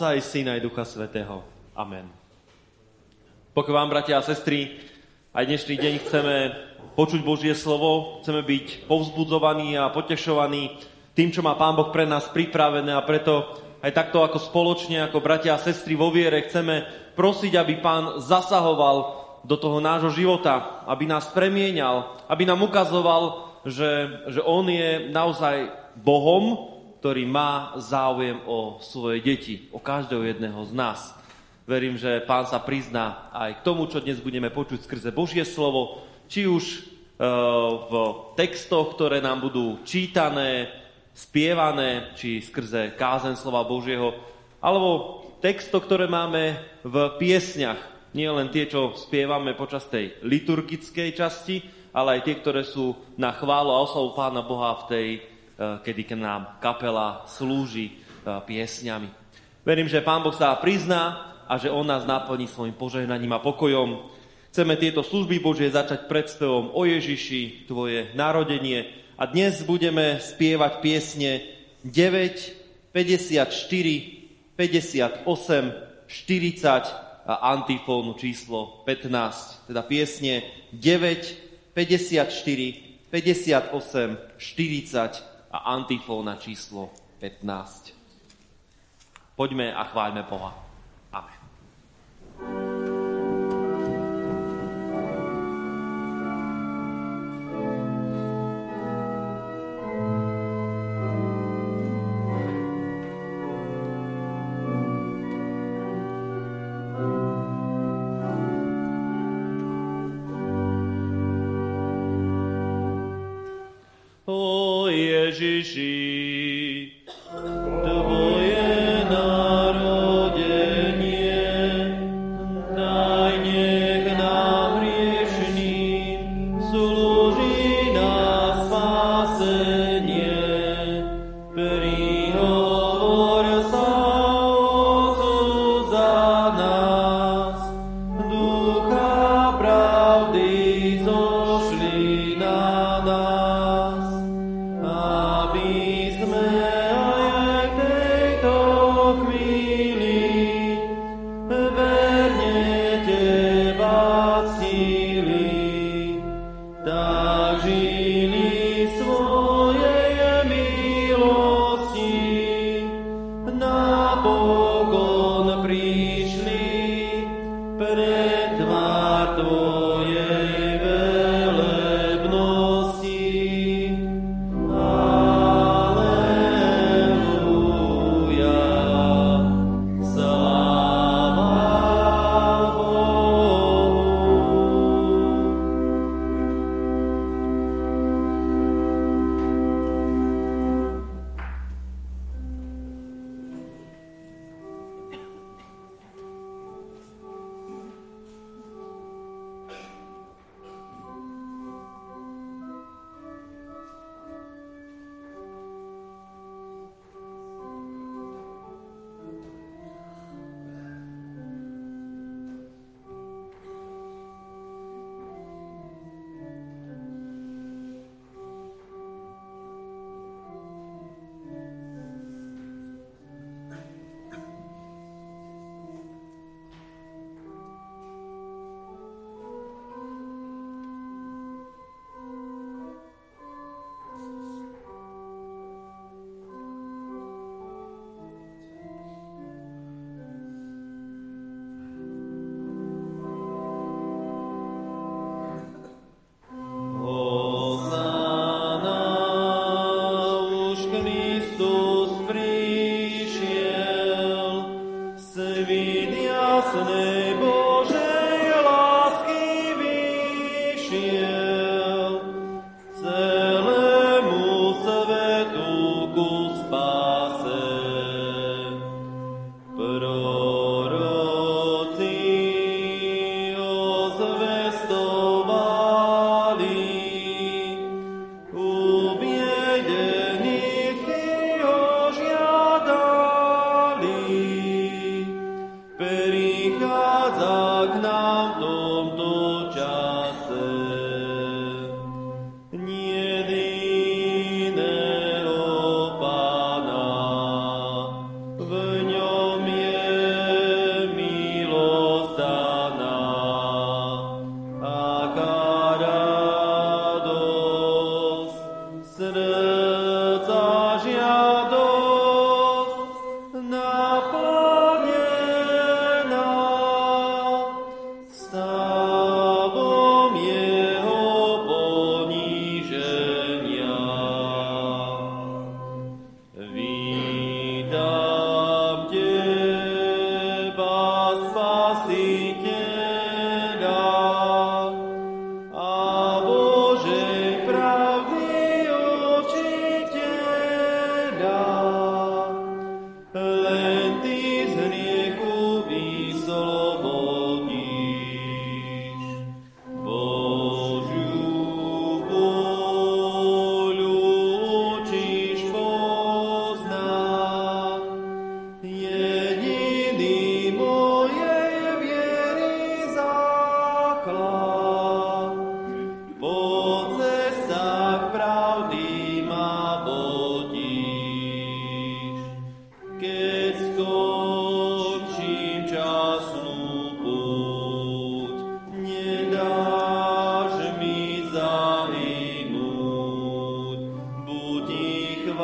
Otca i Syna i Ducha Svetého. Amen. Pokoj vám, bratia a sestry, aj dnešný deň chceme počuť Božie slovo, chceme byť povzbudzovaní a potešovaní tým, čo má Pán Boh pre nás pripravené a preto aj takto ako spoločne, ako bratia a sestry vo viere chceme prosiť, aby Pán zasahoval do toho nášho života, aby nás premienial, aby nám ukazoval, že, že On je naozaj Bohom, ktorý má záujem o svoje deti, o každého jedného z nás. Verím, že pán sa prizná aj k tomu, čo dnes budeme počuť skrze Božie slovo, či už e, v textoch, ktoré nám budú čítané, spievané, či skrze kázen slova Božieho, alebo texto, ktoré máme v piesňach. Nie len tie, čo spievame počas tej liturgickej časti, ale aj tie, ktoré sú na chválu a oslavu Pána Boha v tej kedy k nám kapela slúži eh, piesňami. Verím, že Pán Boh sa prizná a že On nás naplní svojim požehnaním a pokojom. Chceme tieto služby Božie začať predspevom o Ježiši, Tvoje narodenie. A dnes budeme spievať piesne 9, 54, 58, 40 a antifónu číslo 15. Teda piesne 9, 54, 58, 40 a antifóna číslo 15. Poďme a chváľme Boha. Amen.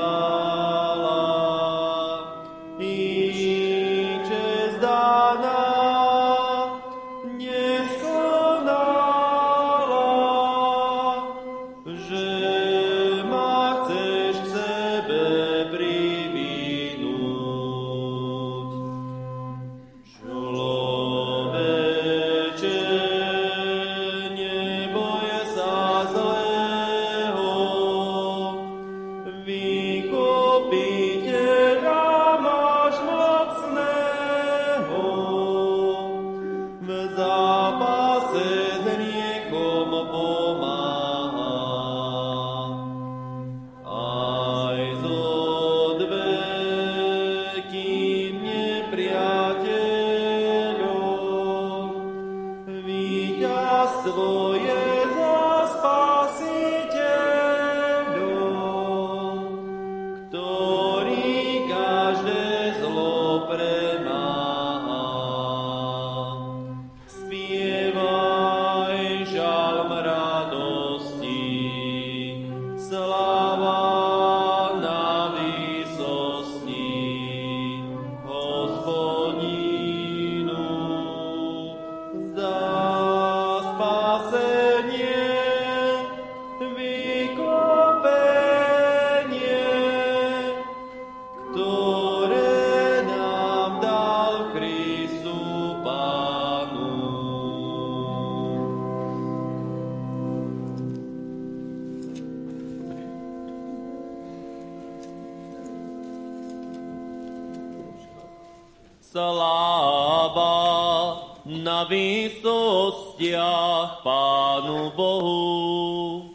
아. Výsostiach Pánu Bohu.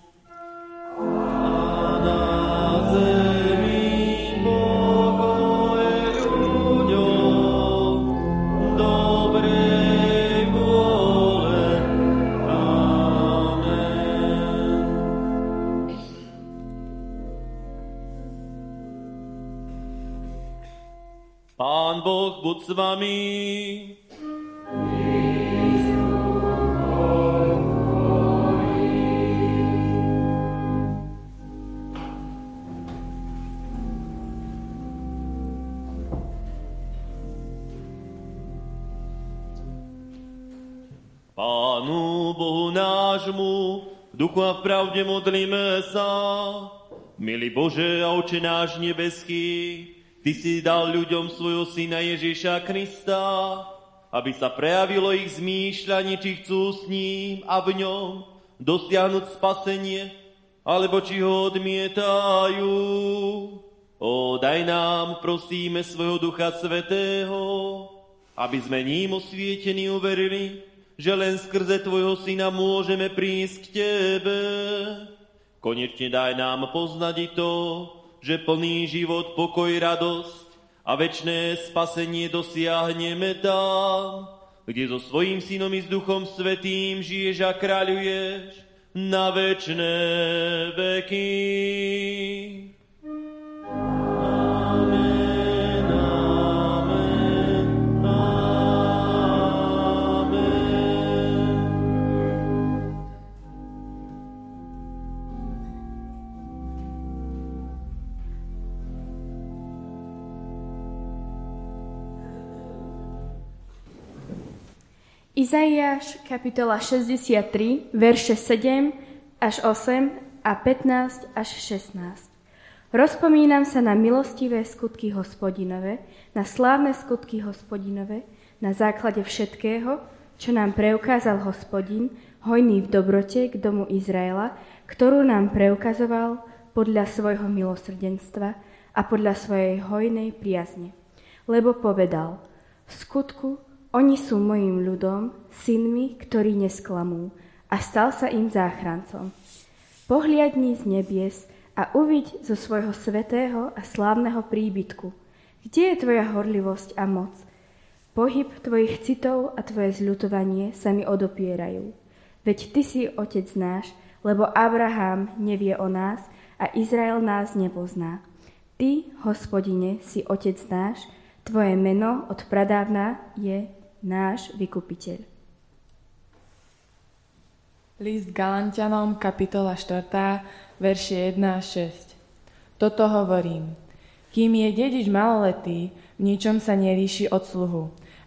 Pán Boh buď s vami. Bohu nášmu, v duchu a v pravde modlíme sa. Milý Bože a Oče náš nebeský, Ty si dal ľuďom svojho syna Ježiša Krista, aby sa prejavilo ich zmýšľanie, či chcú s ním a v ňom dosiahnuť spasenie, alebo či ho odmietajú. O, daj nám, prosíme, svojho Ducha Svetého, aby sme ním osvietení uverili, že len skrze Tvojho Syna môžeme prísť k Tebe. Konečne daj nám poznať to, že plný život, pokoj, radosť a večné spasenie dosiahneme tam, kde so svojím synom i s duchom svetým žiješ a kráľuješ na večné veky. Izaiáš, kapitola 63, verše 7 až 8 a 15 až 16. Rozpomínam sa na milostivé skutky hospodinové, na slávne skutky hospodinové, na základe všetkého, čo nám preukázal hospodin, hojný v dobrote k domu Izraela, ktorú nám preukazoval podľa svojho milosrdenstva a podľa svojej hojnej priazne. Lebo povedal, v skutku oni sú mojim ľudom, synmi, ktorí nesklamú, a stal sa im záchrancom. Pohliadni z nebies a uviď zo svojho svetého a slávneho príbytku. Kde je tvoja horlivosť a moc? Pohyb tvojich citov a tvoje zľutovanie sa mi odopierajú. Veď ty si otec náš, lebo Abraham nevie o nás a Izrael nás nepozná. Ty, hospodine, si otec náš, tvoje meno od pradávna je náš vykupiteľ. List Galantianom, kapitola 4, verše 1 a 6. Toto hovorím. Kým je dedič maloletý, v ničom sa nelíši od sluhu,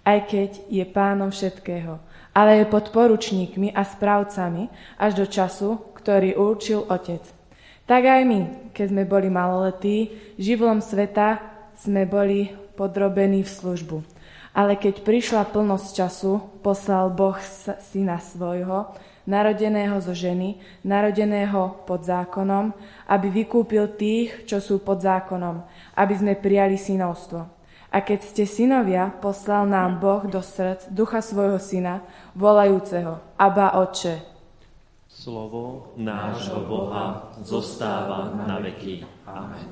aj keď je pánom všetkého, ale je pod poručníkmi a správcami až do času, ktorý určil otec. Tak aj my, keď sme boli maloletí, živlom sveta sme boli podrobení v službu. Ale keď prišla plnosť času, poslal Boh syna svojho, narodeného zo ženy, narodeného pod zákonom, aby vykúpil tých, čo sú pod zákonom, aby sme prijali synovstvo. A keď ste synovia, poslal nám Boh do srdc ducha svojho syna, volajúceho Abba Otče. Slovo nášho Boha zostáva na veky. Amen.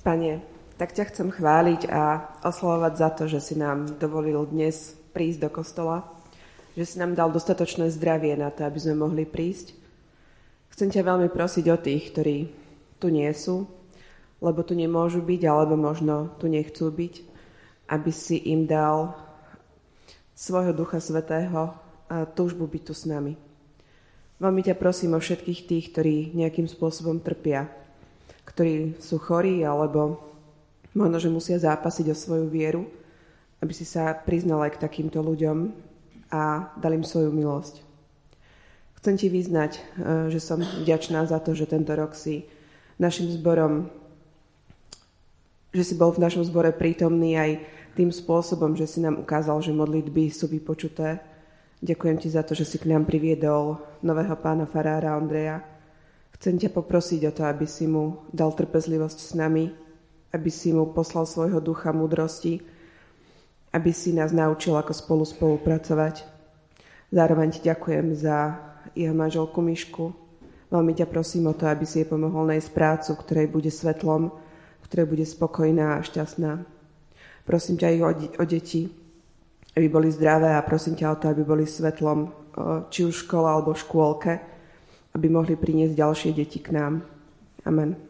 Pane, tak ťa chcem chváliť a oslovovať za to, že si nám dovolil dnes prísť do kostola, že si nám dal dostatočné zdravie na to, aby sme mohli prísť. Chcem ťa veľmi prosiť o tých, ktorí tu nie sú, lebo tu nemôžu byť, alebo možno tu nechcú byť, aby si im dal svojho Ducha Svetého a túžbu byť tu s nami. Veľmi ťa prosím o všetkých tých, ktorí nejakým spôsobom trpia, ktorí sú chorí alebo Možno, že musia zápasiť o svoju vieru, aby si sa priznala aj k takýmto ľuďom a dal im svoju milosť. Chcem ti vyznať, e, že som vďačná za to, že tento rok si našim zborom, že si bol v našom zbore prítomný aj tým spôsobom, že si nám ukázal, že modlitby sú vypočuté. Ďakujem ti za to, že si k nám priviedol nového pána farára Andreja. Chcem ťa poprosiť o to, aby si mu dal trpezlivosť s nami, aby si mu poslal svojho ducha múdrosti aby si nás naučil, ako spolu spolupracovať. Zároveň ti ďakujem za jeho manželku Mišku. Veľmi ťa prosím o to, aby si jej pomohol nájsť prácu, ktorej bude svetlom, ktorej bude spokojná a šťastná. Prosím ťa aj o, o deti, aby boli zdravé a prosím ťa o to, aby boli svetlom či už v škole alebo v škôlke, aby mohli priniesť ďalšie deti k nám. Amen.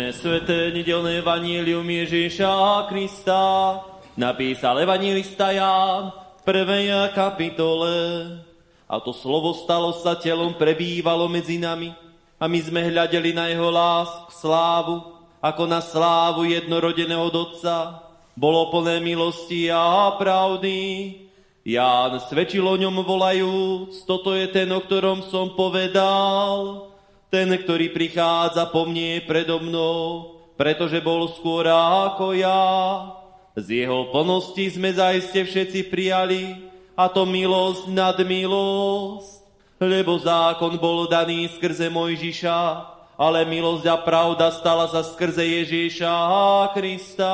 Dnešné sveté nedelné vanílium Ježíša Krista napísal evangelista Ján v prvej kapitole. A to slovo stalo sa telom, prebývalo medzi nami a my sme hľadeli na jeho lásku, slávu, ako na slávu jednorodeného Otca. Bolo plné milosti a pravdy. Ján svedčil o ňom volajúc, toto je ten, o ktorom som povedal. Ten, ktorý prichádza po mne predo mnou, pretože bol skôr ako ja. Z jeho plnosti sme zaiste všetci prijali, a to milosť nad milosť. Lebo zákon bol daný skrze Mojžiša, ale milosť a pravda stala sa skrze Ježíša Krista.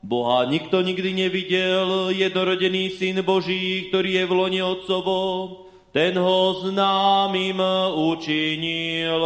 Boha nikto nikdy nevidel, jednorodený syn Boží, ktorý je v lone Otcovom, ten ho známym učinil.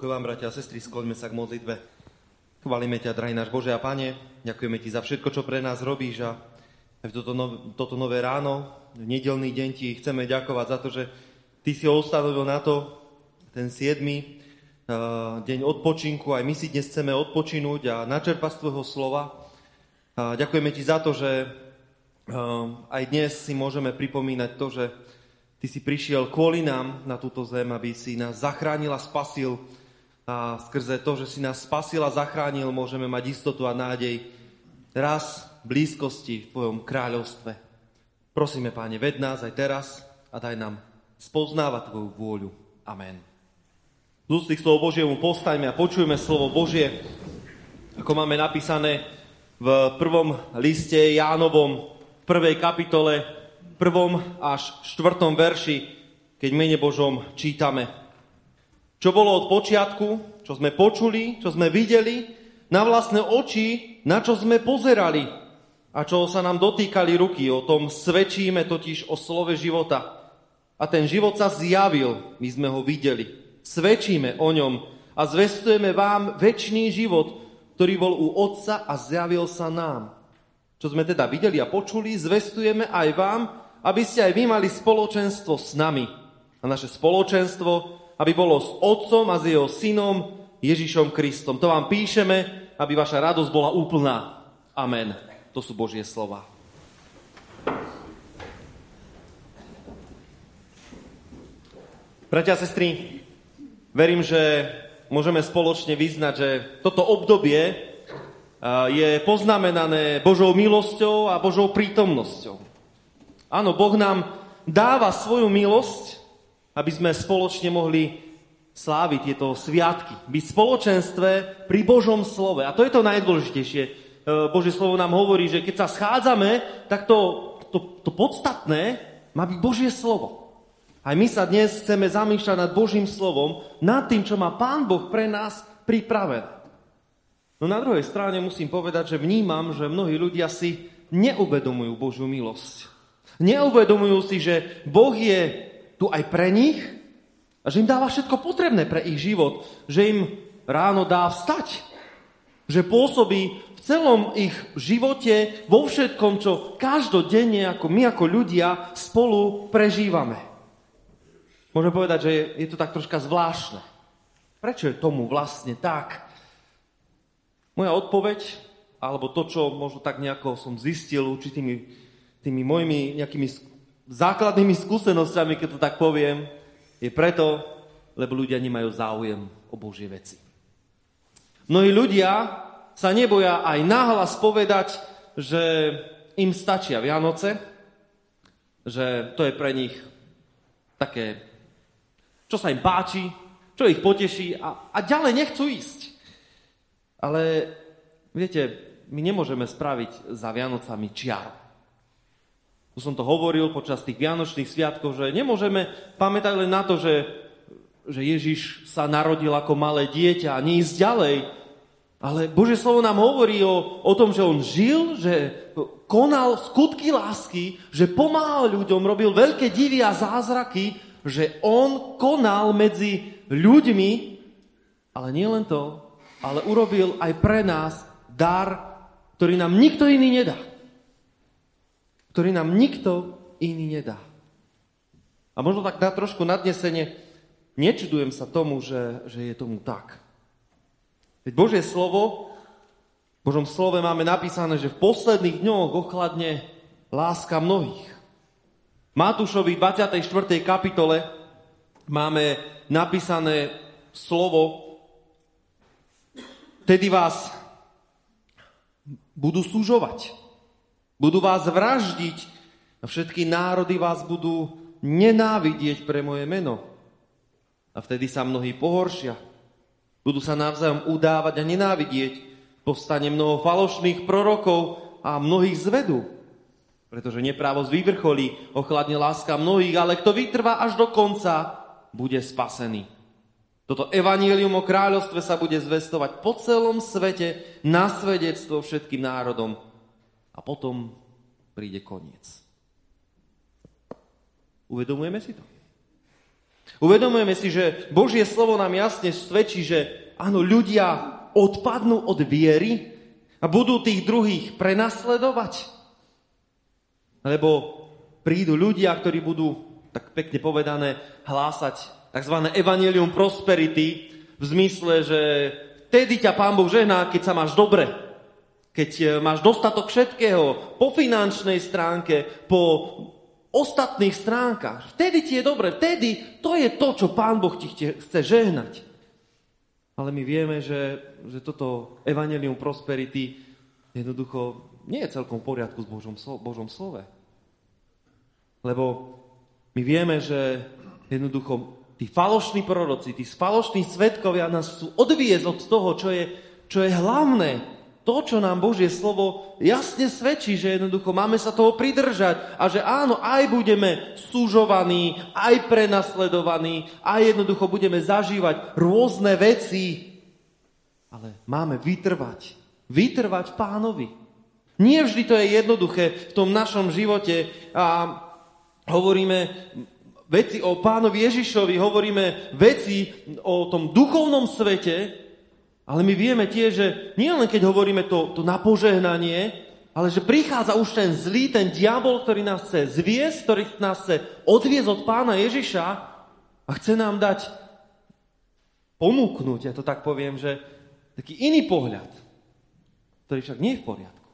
Pokoj vám, bratia a sestry, skloňme sa k modlitbe. Chválime ťa, drahý náš Bože a Pane, ďakujeme Ti za všetko, čo pre nás robíš a v toto, no, toto nové ráno, v nedelný deň Ti chceme ďakovať za to, že Ty si ho ustanovil na to, ten 7. Uh, deň odpočinku, aj my si dnes chceme odpočinúť a načerpať z Tvojho slova. Uh, ďakujeme Ti za to, že uh, aj dnes si môžeme pripomínať to, že Ty si prišiel kvôli nám na túto zem, aby si nás zachránil a spasil a skrze to, že si nás spasil a zachránil, môžeme mať istotu a nádej raz blízkosti v Tvojom kráľovstve. Prosíme, Páne, ved nás aj teraz a daj nám spoznávať Tvoju vôľu. Amen. Z ústých slovo Božiemu postajme a počujeme slovo Božie, ako máme napísané v prvom liste Jánovom, v prvej kapitole, prvom až štvrtom verši, keď mene Božom čítame. Čo bolo od počiatku, čo sme počuli, čo sme videli, na vlastné oči, na čo sme pozerali a čo sa nám dotýkali ruky. O tom svedčíme totiž o slove života. A ten život sa zjavil, my sme ho videli. Svedčíme o ňom a zvestujeme vám väčší život, ktorý bol u Otca a zjavil sa nám. Čo sme teda videli a počuli, zvestujeme aj vám, aby ste aj vy mali spoločenstvo s nami. A naše spoločenstvo aby bolo s Otcom a s jeho synom Ježišom Kristom. To vám píšeme, aby vaša radosť bola úplná. Amen. To sú Božie slova. Bratia a sestry, verím, že môžeme spoločne vyznať, že toto obdobie je poznamenané Božou milosťou a Božou prítomnosťou. Áno, Boh nám dáva svoju milosť aby sme spoločne mohli sláviť tieto sviatky, byť v spoločenstve pri Božom slove. A to je to najdôležitejšie. E, Božie slovo nám hovorí, že keď sa schádzame, tak to, to, to podstatné má byť Božie slovo. Aj my sa dnes chceme zamýšľať nad Božím slovom, nad tým, čo má Pán Boh pre nás pripravené. No na druhej strane musím povedať, že vnímam, že mnohí ľudia si neuvedomujú Božiu milosť. Neuvedomujú si, že Boh je tu aj pre nich a že im dáva všetko potrebné pre ich život, že im ráno dá vstať, že pôsobí v celom ich živote, vo všetkom, čo každodenne, ako my ako ľudia spolu prežívame. Môžem povedať, že je to tak troška zvláštne. Prečo je tomu vlastne tak? Moja odpoveď, alebo to, čo možno tak nejako som zistil určitými tými mojimi nejakými základnými skúsenosťami, keď to tak poviem, je preto, lebo ľudia nemajú záujem o Božie veci. Mnohí ľudia sa neboja aj nahlas povedať, že im stačia Vianoce, že to je pre nich také, čo sa im páči, čo ich poteší a, a ďalej nechcú ísť. Ale viete, my nemôžeme spraviť za Vianocami čiaru. Už som to hovoril počas tých Vianočných sviatkov, že nemôžeme pamätať len na to, že, že Ježiš sa narodil ako malé dieťa a neísť ďalej. Ale Bože slovo nám hovorí o, o tom, že on žil, že konal skutky lásky, že pomáhal ľuďom, robil veľké divy a zázraky, že on konal medzi ľuďmi, ale nie len to, ale urobil aj pre nás dar, ktorý nám nikto iný nedá ktorý nám nikto iný nedá. A možno tak dá trošku nadnesenie, nečudujem sa tomu, že, že je tomu tak. Veď Božie slovo, v Božom slove máme napísané, že v posledných dňoch ochladne láska mnohých. Matúšovi 24. kapitole máme napísané slovo, tedy vás budú súžovať budú vás vraždiť a všetky národy vás budú nenávidieť pre moje meno. A vtedy sa mnohí pohoršia. Budú sa navzájom udávať a nenávidieť. Povstane mnoho falošných prorokov a mnohých zvedú. Pretože neprávosť vyvrcholí, ochladne láska mnohých, ale kto vytrvá až do konca, bude spasený. Toto evanílium o kráľovstve sa bude zvestovať po celom svete na svedectvo všetkým národom a potom príde koniec. Uvedomujeme si to? Uvedomujeme si, že Božie slovo nám jasne svedčí, že áno, ľudia odpadnú od viery a budú tých druhých prenasledovať. Lebo prídu ľudia, ktorí budú, tak pekne povedané, hlásať tzv. evangelium prosperity v zmysle, že vtedy ťa Pán Boh žehná, keď sa máš dobre, keď e, máš dostatok všetkého, po finančnej stránke, po ostatných stránkach. Vtedy ti je dobre, vtedy to je to, čo Pán Boh ti chce žehnať. Ale my vieme, že, že toto evanelium prosperity jednoducho nie je celkom v poriadku s Božom, Božom slove. Lebo my vieme, že jednoducho tí falošní proroci, tí falošní svetkovia nás chcú odviezť od toho, čo je, čo je hlavné, to, čo nám Božie slovo jasne svedčí, že jednoducho máme sa toho pridržať a že áno, aj budeme súžovaní, aj prenasledovaní, aj jednoducho budeme zažívať rôzne veci, ale máme vytrvať. Vytrvať pánovi. Nie vždy to je jednoduché v tom našom živote a hovoríme veci o pánovi Ježišovi, hovoríme veci o tom duchovnom svete, ale my vieme tiež, že nie len keď hovoríme to, to na požehnanie, ale že prichádza už ten zlý, ten diabol, ktorý nás chce zviesť, ktorý nás chce odviezť od pána Ježiša a chce nám dať ponúknuť, ja to tak poviem, že taký iný pohľad, ktorý však nie je v poriadku,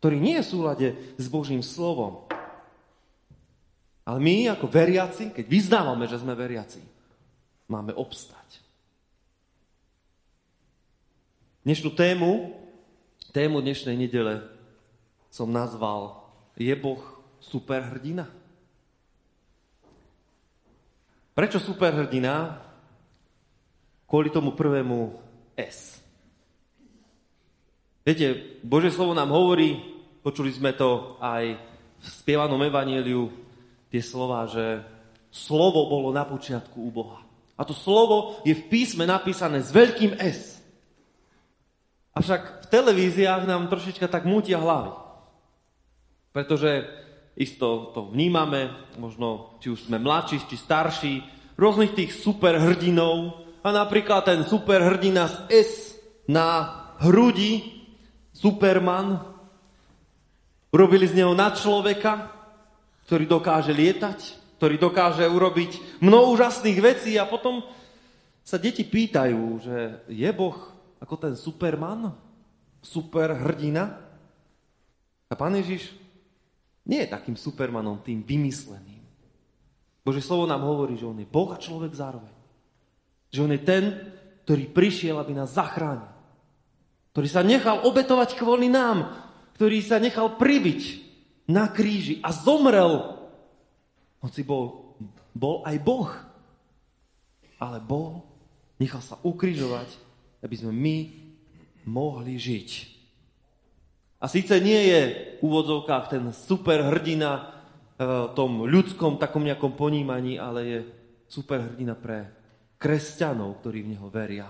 ktorý nie je v súlade s Božím slovom. Ale my ako veriaci, keď vyznávame, že sme veriaci, máme obstať. Dnešnú tému, tému dnešnej nedele som nazval Je Boh superhrdina? Prečo superhrdina? Kvôli tomu prvému S. Viete, Božie slovo nám hovorí, počuli sme to aj v spievanom evaníliu, tie slova, že slovo bolo na počiatku u Boha. A to slovo je v písme napísané s veľkým S. Avšak v televíziách nám trošička tak mútia hlavy. Pretože isto to vnímame, možno či už sme mladší, či starší, rôznych tých superhrdinov a napríklad ten superhrdina z S na hrudi, Superman, urobili z neho na človeka, ktorý dokáže lietať, ktorý dokáže urobiť mnoho úžasných vecí a potom sa deti pýtajú, že je Boh ako ten Superman, super hrdina. A pán Ježiš nie je takým Supermanom, tým vymysleným. Bože slovo nám hovorí, že on je Boh a človek zároveň. Že on je ten, ktorý prišiel, aby nás zachránil. Ktorý sa nechal obetovať kvôli nám. Ktorý sa nechal pribiť na kríži a zomrel. Hoci bol, bol aj Boh. Ale bol, nechal sa ukrižovať aby sme my mohli žiť. A síce nie je v úvodzovkách ten super hrdina v tom ľudskom takom nejakom ponímaní, ale je super hrdina pre kresťanov, ktorí v Neho veria.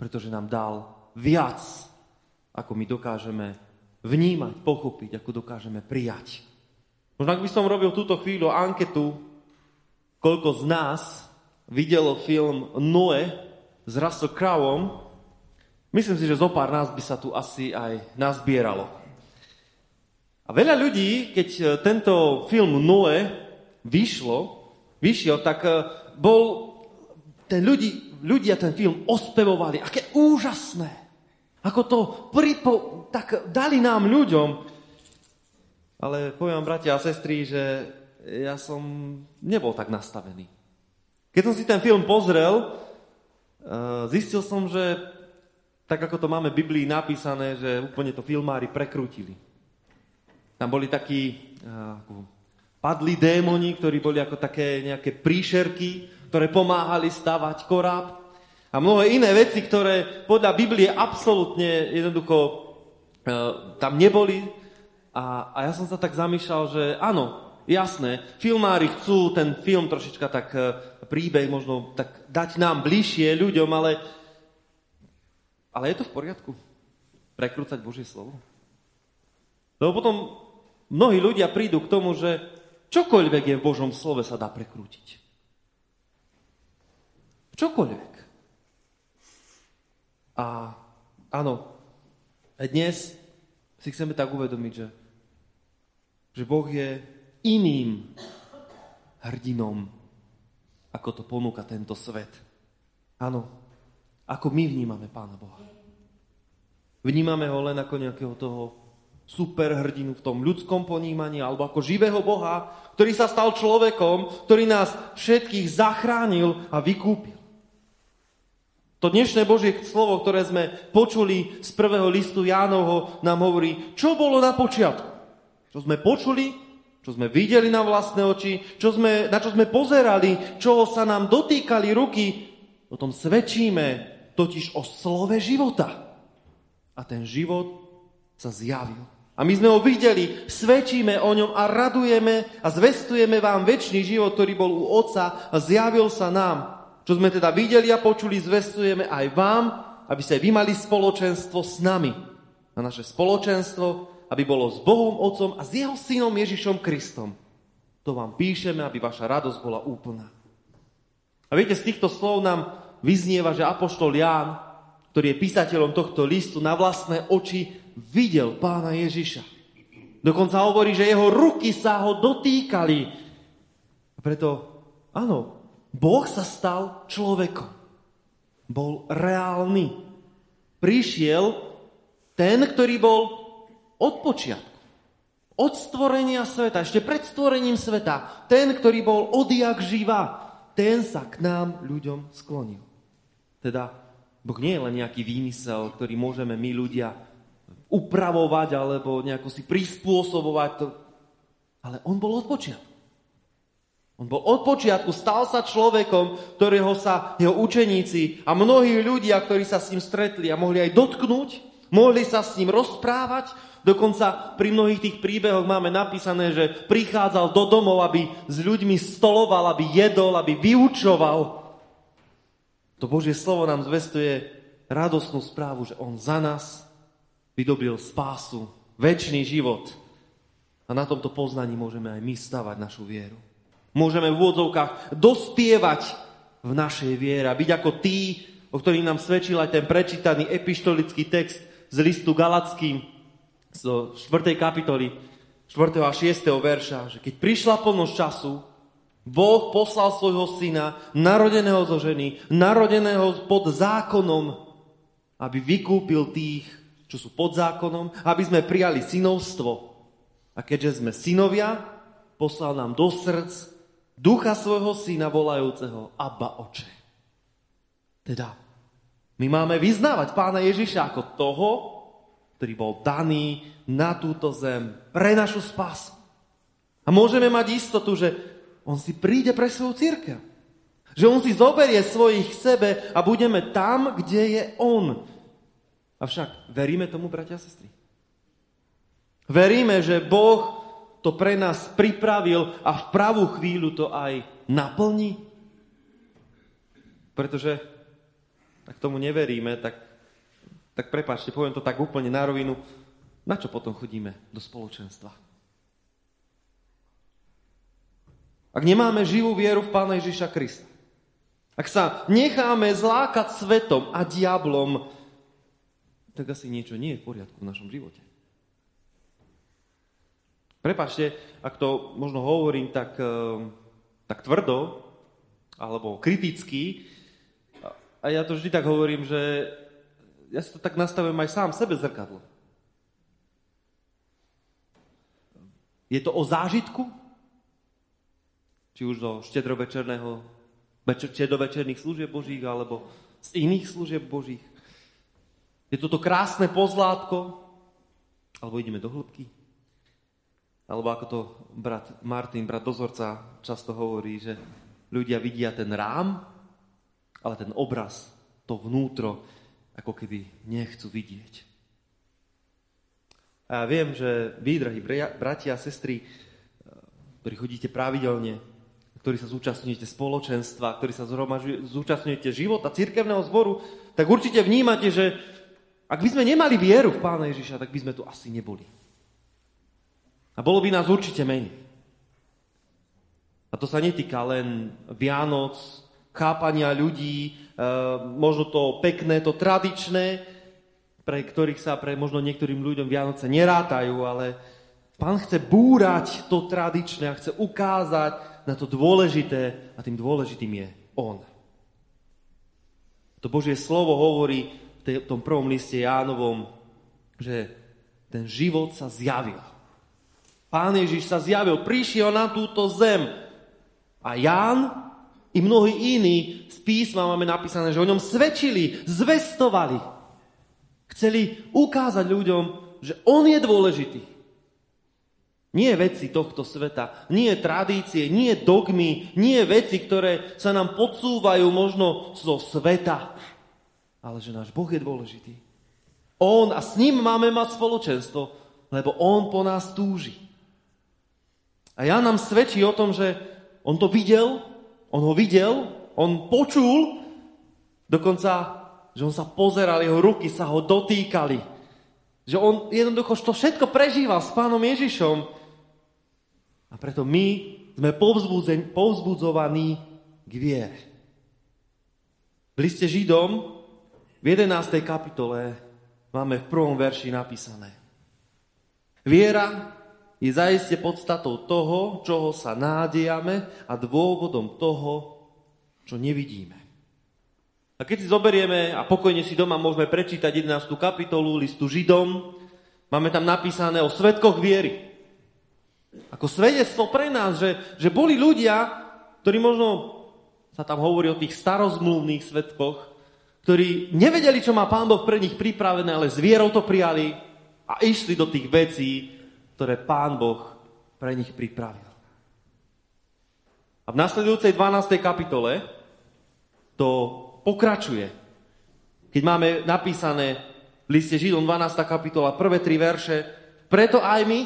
Pretože nám dal viac, ako my dokážeme vnímať, pochopiť, ako dokážeme prijať. Možno ak by som robil túto chvíľu anketu, koľko z nás videlo film Noe, Russell Crowom, myslím si, že zo pár nás by sa tu asi aj nazbieralo. A veľa ľudí, keď e, tento film Noe vyšlo, vyšiel, tak e, bol ten ľudí, ľudia ten film ospevovali. Aké úžasné. Ako to pripo, tak dali nám ľuďom. Ale poviem bratia a sestry, že ja som nebol tak nastavený. Keď som si ten film pozrel, zistil som, že tak ako to máme v Biblii napísané, že úplne to filmári prekrútili. Tam boli takí uh, padlí démoni, ktorí boli ako také nejaké príšerky, ktoré pomáhali stavať koráb. A mnohé iné veci, ktoré podľa Biblie absolútne jednoducho uh, tam neboli. A, a ja som sa tak zamýšľal, že áno, jasné, filmári chcú ten film trošička tak e, príbeh možno tak dať nám bližšie ľuďom, ale, ale je to v poriadku prekrúcať Božie slovo? Lebo potom mnohí ľudia prídu k tomu, že čokoľvek je v Božom slove sa dá prekrútiť. čokoľvek. A áno, dnes si chceme tak uvedomiť, že, že Boh je iným hrdinom, ako to ponúka tento svet. Áno, ako my vnímame Pána Boha. Vnímame ho len ako nejakého toho superhrdinu v tom ľudskom ponímaní, alebo ako živého Boha, ktorý sa stal človekom, ktorý nás všetkých zachránil a vykúpil. To dnešné Božie slovo, ktoré sme počuli z prvého listu Jánovho, nám hovorí, čo bolo na počiatku. Čo sme počuli, čo sme videli na vlastné oči, čo sme, na čo sme pozerali, čo sa nám dotýkali ruky, o tom svedčíme totiž o slove života. A ten život sa zjavil. A my sme ho videli, svedčíme o ňom a radujeme a zvestujeme vám väčší život, ktorý bol u Otca a zjavil sa nám. Čo sme teda videli a počuli, zvestujeme aj vám, aby ste vy mali spoločenstvo s nami. A naše spoločenstvo, aby bolo s Bohom Otcom a s Jeho Synom Ježišom Kristom. To vám píšeme, aby vaša radosť bola úplná. A viete, z týchto slov nám vyznieva, že Apoštol Ján, ktorý je písateľom tohto listu, na vlastné oči videl pána Ježiša. Dokonca hovorí, že jeho ruky sa ho dotýkali. A preto, áno, Boh sa stal človekom. Bol reálny. Prišiel ten, ktorý bol od počiatku. Od stvorenia sveta, ešte pred stvorením sveta. Ten, ktorý bol odjak živa. Ten sa k nám ľuďom sklonil. Teda Boh nie je len nejaký výmysel, ktorý môžeme my ľudia upravovať alebo nejako si prispôsobovať to. Ale on bol od počiatku. On bol od počiatku, stal sa človekom, ktorého sa jeho učeníci a mnohí ľudia, ktorí sa s ním stretli a mohli aj dotknúť, mohli sa s ním rozprávať. Dokonca pri mnohých tých príbehoch máme napísané, že prichádzal do domov, aby s ľuďmi stoloval, aby jedol, aby vyučoval. To Božie slovo nám zvestuje radosnú správu, že on za nás vydobil spásu, väčší život. A na tomto poznaní môžeme aj my stavať našu vieru. Môžeme v úvodzovkách dospievať v našej viere byť ako tí, o ktorých nám svedčil aj ten prečítaný epištolický text z listu Galackým z 4. kapitoly 4. a 6. verša, že keď prišla plnosť času, Boh poslal svojho syna, narodeného zo ženy, narodeného pod zákonom, aby vykúpil tých, čo sú pod zákonom, aby sme prijali synovstvo. A keďže sme synovia, poslal nám do srdc ducha svojho syna volajúceho Abba oče. Teda, my máme vyznávať pána Ježiša ako toho, ktorý bol daný na túto zem pre našu spásu. A môžeme mať istotu, že on si príde pre svoju církev. Že on si zoberie svojich sebe a budeme tam, kde je on. Avšak veríme tomu, bratia a sestry? Veríme, že Boh to pre nás pripravil a v pravú chvíľu to aj naplní? Pretože ak tomu neveríme, tak, tak prepáčte, poviem to tak úplne na rovinu, na čo potom chodíme do spoločenstva? Ak nemáme živú vieru v Pána Ježiša Krista, ak sa necháme zlákať svetom a diablom, tak asi niečo nie je v poriadku v našom živote. Prepačte, ak to možno hovorím tak, ehm, tak tvrdo, alebo kriticky, a ja to vždy tak hovorím, že ja si to tak nastavujem aj sám sebe zrkadlo. Je to o zážitku? Či už zo štedrovečerného, štedrovečerných služieb Božích, alebo z iných služieb Božích? Je to to krásne pozlátko? Alebo ideme do hĺbky? Alebo ako to brat Martin, brat dozorca, často hovorí, že ľudia vidia ten rám, ale ten obraz, to vnútro, ako keby nechcú vidieť. A ja viem, že vy, drahí bratia a sestry, ktorí chodíte pravidelne, ktorí sa zúčastňujete spoločenstva, ktorí sa zúčastňujete života cirkevného zboru, tak určite vnímate, že ak by sme nemali vieru v Pána Ježiša, tak by sme tu asi neboli. A bolo by nás určite menej. A to sa netýka len Vianoc, chápania ľudí, možno to pekné, to tradičné, pre ktorých sa pre možno niektorým ľuďom Vianoce nerátajú, ale pán chce búrať to tradičné a chce ukázať na to dôležité a tým dôležitým je on. To Božie slovo hovorí v tom prvom liste Jánovom, že ten život sa zjavil. Pán Ježiš sa zjavil, prišiel na túto zem. A Ján i mnohí iní z písma máme napísané, že o ňom svedčili, zvestovali. Chceli ukázať ľuďom, že on je dôležitý. Nie veci tohto sveta, nie tradície, nie dogmy, nie veci, ktoré sa nám podsúvajú možno zo sveta, ale že náš Boh je dôležitý. On a s ním máme mať spoločenstvo, lebo on po nás túži. A ja nám svedčí o tom, že on to videl, on ho videl, on počul, dokonca, že on sa pozeral, jeho ruky sa ho dotýkali. Že on jednoducho to všetko prežíval s pánom Ježišom. A preto my sme povzbudzovaní k viere. V liste Židom v 11. kapitole máme v prvom verši napísané. Viera je zaiste podstatou toho, čoho sa nádejame a dôvodom toho, čo nevidíme. A keď si zoberieme a pokojne si doma môžeme prečítať 11. kapitolu listu Židom, máme tam napísané o svetkoch viery. Ako svedectvo pre nás, že, že boli ľudia, ktorí možno sa tam hovorí o tých starozmluvných svetkoch, ktorí nevedeli, čo má Pán Boh pre nich pripravené, ale s vierou to prijali a išli do tých vecí, ktoré Pán Boh pre nich pripravil. A v nasledujúcej 12. kapitole to pokračuje. Keď máme napísané v liste Židom 12. kapitola, prvé tri verše, preto aj my,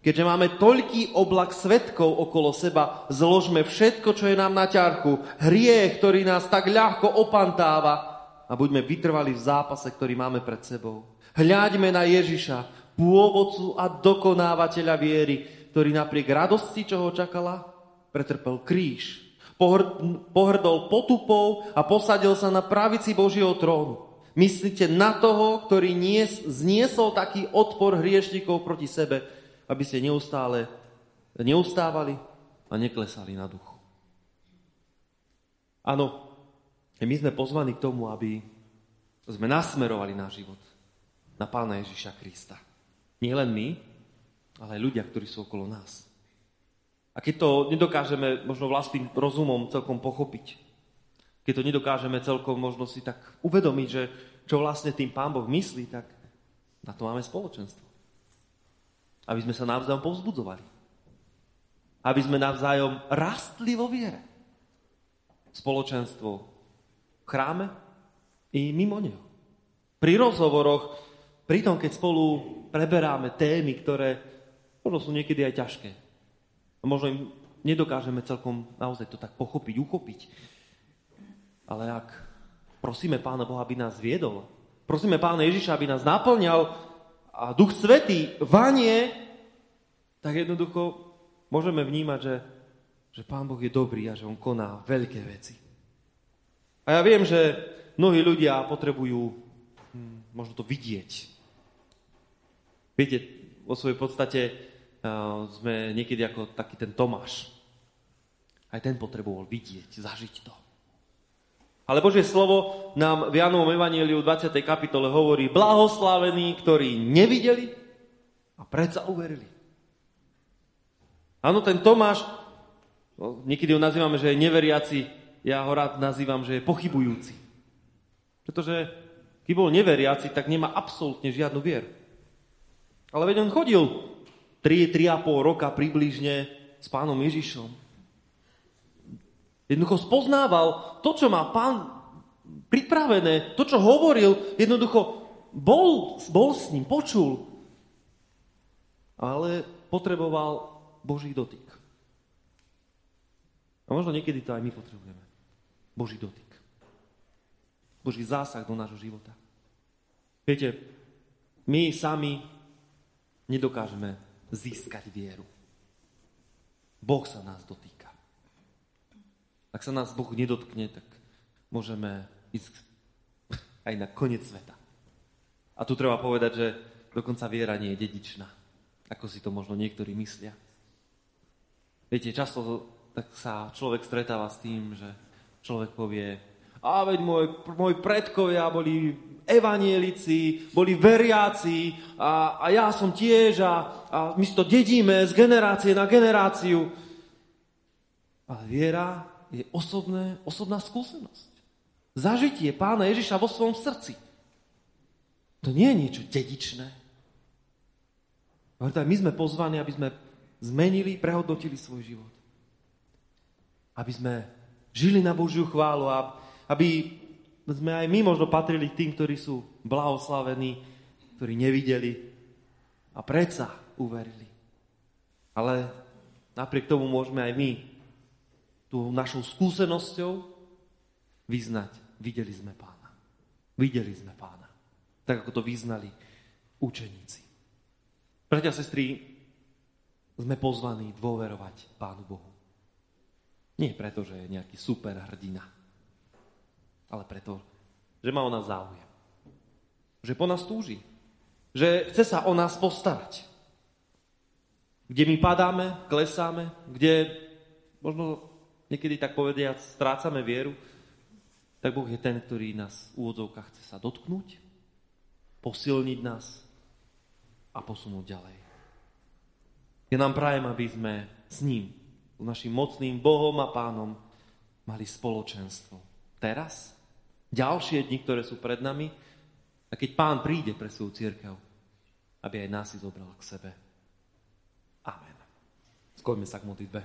keďže máme toľký oblak svetkov okolo seba, zložme všetko, čo je nám na ťarchu, hriech, ktorý nás tak ľahko opantáva a buďme vytrvali v zápase, ktorý máme pred sebou. Hľaďme na Ježiša, pôvodcu a dokonávateľa viery, ktorý napriek radosti, čo ho čakala, pretrpel kríž. Pohrdol potupou a posadil sa na pravici Božieho trónu. Myslíte na toho, ktorý nies, zniesol taký odpor hriešnikov proti sebe, aby ste neustále neustávali a neklesali na duchu. Áno, my sme pozvaní k tomu, aby sme nasmerovali náš život na Pána Ježiša Krista. Nie len my, ale aj ľudia, ktorí sú okolo nás. A keď to nedokážeme možno vlastným rozumom celkom pochopiť, keď to nedokážeme celkom možno si tak uvedomiť, že čo vlastne tým Pán Boh myslí, tak na to máme spoločenstvo. Aby sme sa navzájom povzbudzovali. Aby sme navzájom rastli vo viere. Spoločenstvo chráme i mimo neho. Pri rozhovoroch, pri tom, keď spolu preberáme témy, ktoré možno sú niekedy aj ťažké. Možno im nedokážeme celkom naozaj to tak pochopiť, uchopiť. Ale ak prosíme Pána Boha, aby nás viedol, prosíme Pána Ježiša, aby nás naplňal a Duch Svetý vanie, tak jednoducho môžeme vnímať, že, že Pán Boh je dobrý a že On koná veľké veci. A ja viem, že mnohí ľudia potrebujú hm, možno to vidieť. Viete, vo svojej podstate uh, sme niekedy ako taký ten Tomáš. Aj ten potreboval vidieť, zažiť to. Ale Božie slovo nám v Janovom Evangeliu 20. kapitole hovorí blahoslavení, ktorí nevideli a predsa uverili. Áno, ten Tomáš, no, niekedy ho nazývame, že je neveriaci ja ho rád nazývam, že je pochybujúci. Pretože keď bol neveriaci, tak nemá absolútne žiadnu vieru. Ale veď on chodil 3-3,5 roka približne s pánom Ježišom. Jednoducho spoznával to, čo má pán pripravené, to, čo hovoril, jednoducho bol, bol s ním, počul. Ale potreboval Boží dotyk. A možno niekedy to aj my potrebujeme. Boží dotyk. Boží zásah do nášho života. Viete, my sami nedokážeme získať vieru. Boh sa nás dotýka. ak sa nás Boh nedotkne, tak môžeme ísť aj na koniec sveta. A tu treba povedať, že dokonca viera nie je dedičná, ako si to možno niektorí myslia. Viete, často tak sa človek stretáva s tým, že človek povie, a veď môj, môj predkovia boli evanielici, boli veriaci a, a ja som tiež a, a my si to dedíme z generácie na generáciu. Ale viera je osobné, osobná skúsenosť. Zažitie pána Ježiša vo svojom srdci. To nie je niečo dedičné. My sme pozvaní, aby sme zmenili, prehodnotili svoj život. Aby sme žili na Božiu chválu a aby sme aj my možno patrili tým, ktorí sú blahoslavení, ktorí nevideli a predsa uverili. Ale napriek tomu môžeme aj my tú našou skúsenosťou vyznať, videli sme pána. Videli sme pána. Tak ako to vyznali učeníci. Bratia a sestry, sme pozvaní dôverovať Pánu Bohu. Nie preto, že je nejaký super hrdina, ale preto, že má o nás záujem. Že po nás túži. Že chce sa o nás postarať. Kde my padáme, klesáme, kde možno niekedy tak povediac strácame vieru, tak Boh je ten, ktorý nás v úvodzovkách chce sa dotknúť, posilniť nás a posunúť ďalej. Ja nám prajem, aby sme s ním, s našim mocným Bohom a Pánom, mali spoločenstvo. Teraz, ďalšie dni, ktoré sú pred nami, a keď Pán príde pre svoju církev, aby aj nás si zobral k sebe. Amen. Skôrme sa k modlitbe.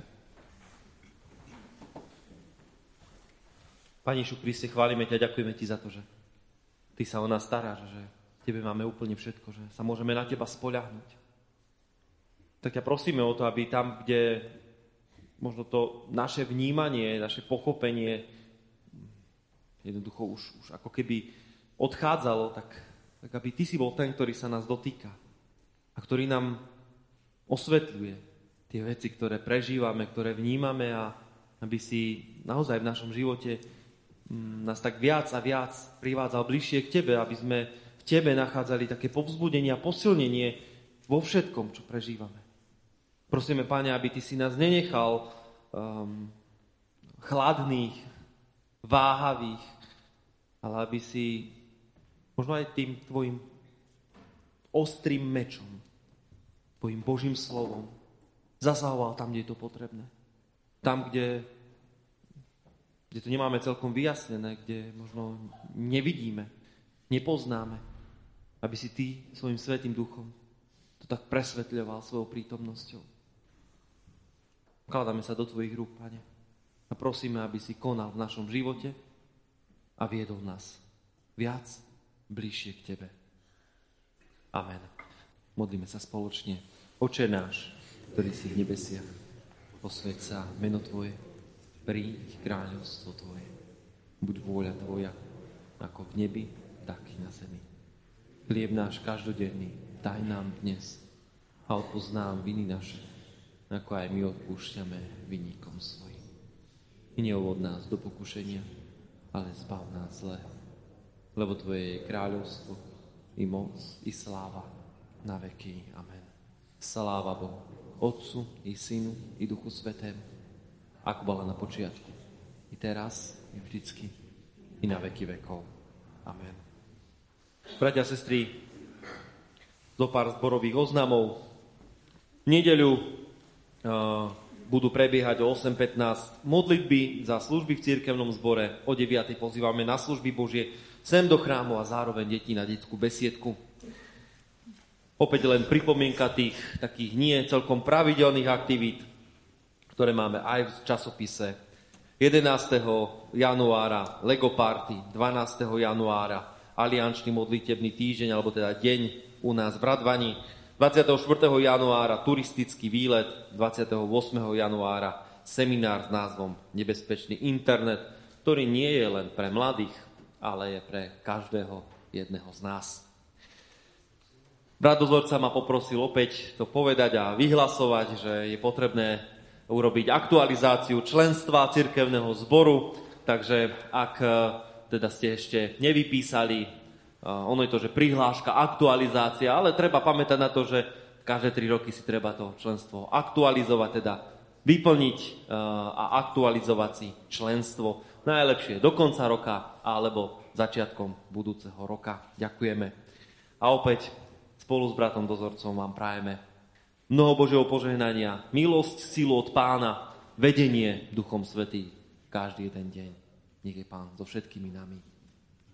Pani Išu Kriste, chválime ťa, ďakujeme ti za to, že ty sa o nás staráš, že tebe máme úplne všetko, že sa môžeme na teba spoľahnúť. Tak ťa prosíme o to, aby tam, kde možno to naše vnímanie, naše pochopenie jednoducho už, už ako keby odchádzalo, tak, tak aby ty si bol ten, ktorý sa nás dotýka a ktorý nám osvetľuje tie veci, ktoré prežívame, ktoré vnímame a aby si naozaj v našom živote mm, nás tak viac a viac privádzal bližšie k Tebe, aby sme Tebe nachádzali také povzbudenie a posilnenie vo všetkom, čo prežívame. Prosíme, Pane, aby Ty si nás nenechal um, chladných, váhavých, ale aby si možno aj tým Tvojim ostrým mečom, Tvojim Božím slovom zasahoval tam, kde je to potrebné. Tam, kde, kde to nemáme celkom vyjasnené, kde možno nevidíme, nepoznáme aby si ty svojim svetým duchom to tak presvetľoval svojou prítomnosťou. Kladáme sa do tvojich rúk, Pane, a prosíme, aby si konal v našom živote a viedol nás viac, bližšie k Tebe. Amen. Modlíme sa spoločne. Oče náš, ktorý si v nebesiach, posved sa meno Tvoje, príď kráľovstvo Tvoje. Buď vôľa Tvoja, ako v nebi, tak i na zemi. Chlieb náš každodenný daj nám dnes a odpoznám viny naše, ako aj my odpúšťame vinníkom svojim. I neovod nás do pokušenia, ale zbav nás zle, lebo Tvoje je kráľovstvo, i moc, i sláva na veky. Amen. Sláva Bohu, Otcu, i Synu, i Duchu Svetému, ako bola na počiatku, i teraz, i vždycky, i na veky vekov. Amen. Bratia a sestry, zo pár zborových oznamov. V nedeľu uh, budú prebiehať o 8.15 modlitby za služby v cirkevnom zbore. O 9. pozývame na služby Božie sem do chrámu a zároveň deti na detskú besiedku. Opäť len pripomienka tých takých nie celkom pravidelných aktivít, ktoré máme aj v časopise. 11. januára Lego Party, 12. januára aliančný modlitebný týždeň, alebo teda deň u nás v Radvani. 24. januára turistický výlet, 28. januára seminár s názvom Nebezpečný internet, ktorý nie je len pre mladých, ale je pre každého jedného z nás. Brat dozorca ma poprosil opäť to povedať a vyhlasovať, že je potrebné urobiť aktualizáciu členstva cirkevného zboru, takže ak e, teda ste ešte nevypísali, ono je to, že prihláška, aktualizácia, ale treba pamätať na to, že každé tri roky si treba to členstvo aktualizovať, teda vyplniť e, a aktualizovať si členstvo. Najlepšie do konca roka alebo začiatkom budúceho roka. Ďakujeme. A opäť spolu s bratom dozorcom vám prajeme mnoho Božieho požehnania, milosť, silu od pána, vedenie Duchom Svetý každý jeden deň. Nech je pán so všetkými nami.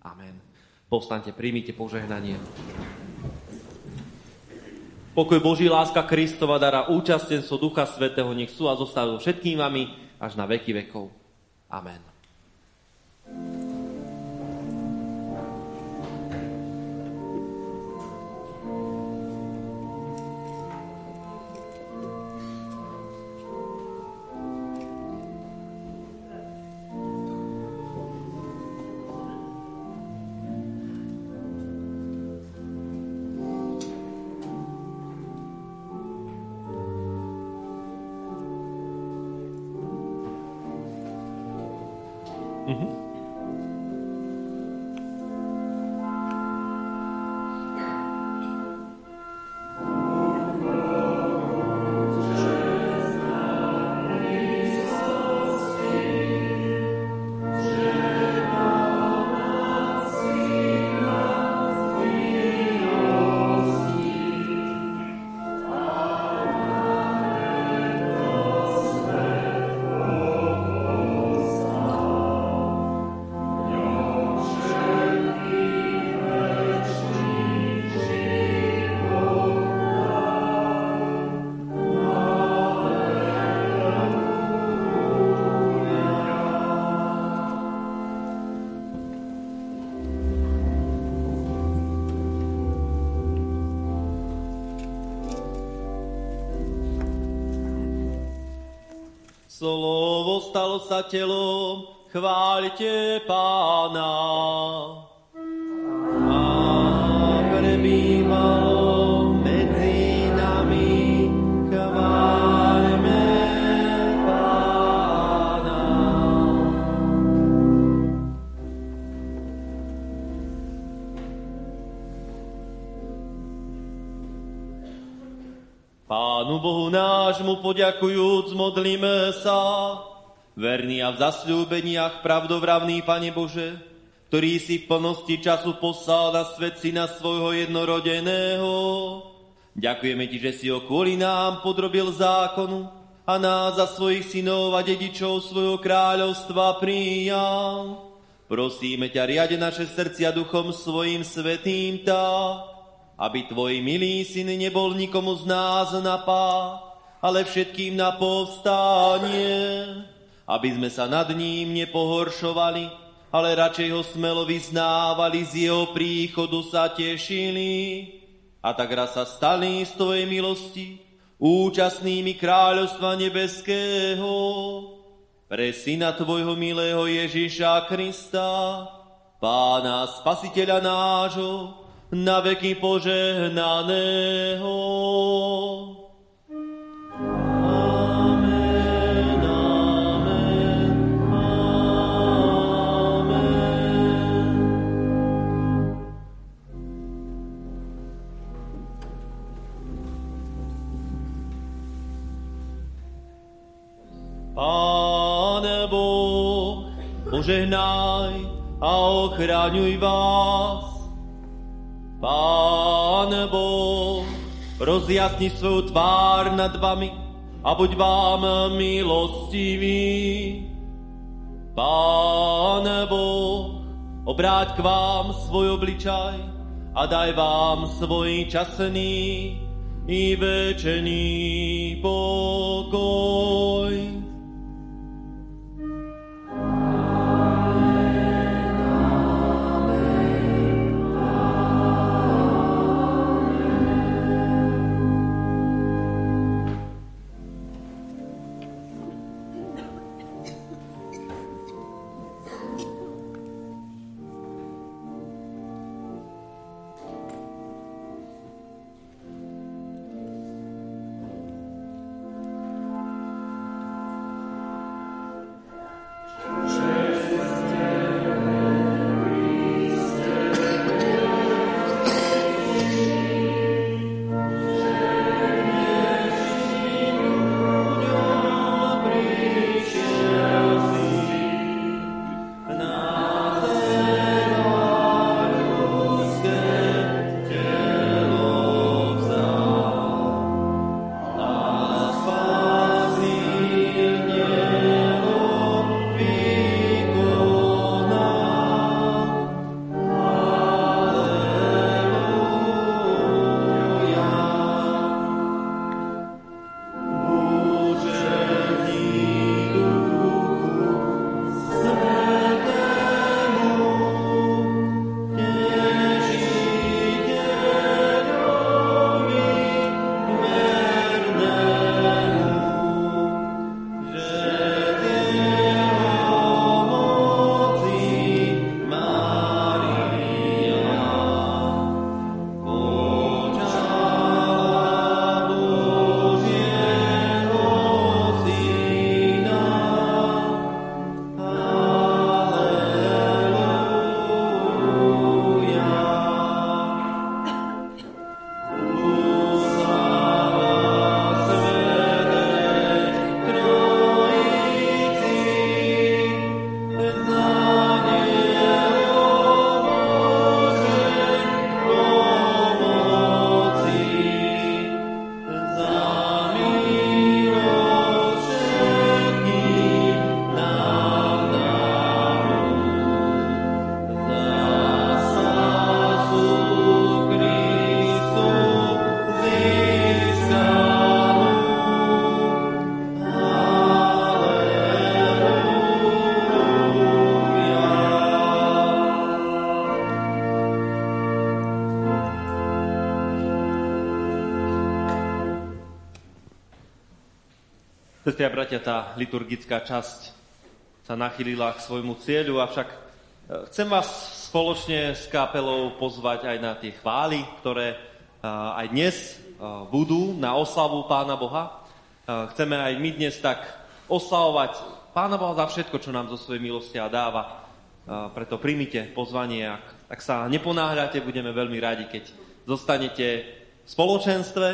Amen. Povstaňte, príjmite požehnanie. Pokoj Boží, láska Kristova dara, účastenstvo Ducha Svetého, nech sú a zostávajú všetkými vami až na veky vekov. Amen. Slovo stalo sa telom, chváľte pána. Bohu nášmu poďakujúc, modlíme sa. Verný a v zasľúbeniach pravdovravný Pane Bože, ktorý si v plnosti času poslal na svet syna svojho jednorodeného. Ďakujeme Ti, že si ho kvôli nám podrobil zákonu a nás za svojich synov a dedičov svojho kráľovstva prijal. Prosíme ťa, riade naše srdcia duchom svojim svetým tak, aby Tvoj milý syn nebol nikomu z nás napá, ale všetkým na povstanie aby sme sa nad ním nepohoršovali, ale radšej ho smelo vyznávali, z jeho príchodu sa tešili. A tak raz sa stali z Tvojej milosti účastnými kráľovstva nebeského pre Syna Tvojho milého Ježíša Krista, Pána Spasiteľa nášho, na veky požehnaného. Požehnaj a ochraňuj vás. Pane Boh, rozjasni svoju tvár nad vami a buď vám milostivý. Pane Boh, obráť k vám svoj obličaj a daj vám svoj časný i večený pokoj. Sestri a bratia, tá liturgická časť sa nachylila k svojmu cieľu, avšak e, chcem vás spoločne s kapelou pozvať aj na tie chvály, ktoré e, aj dnes e, budú na oslavu Pána Boha. Chceme aj my dnes tak oslavovať Pána Boha za všetko, čo nám zo svojej milosti dáva. Preto príjmite pozvanie, ak, ak sa neponáhľate, budeme veľmi radi, keď zostanete v spoločenstve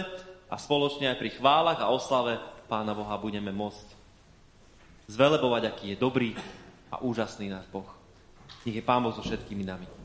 a spoločne aj pri chválach a oslave Pána Boha budeme môcť zvelebovať, aký je dobrý a úžasný náš Boh. Nech je Pán Boh so všetkými nami.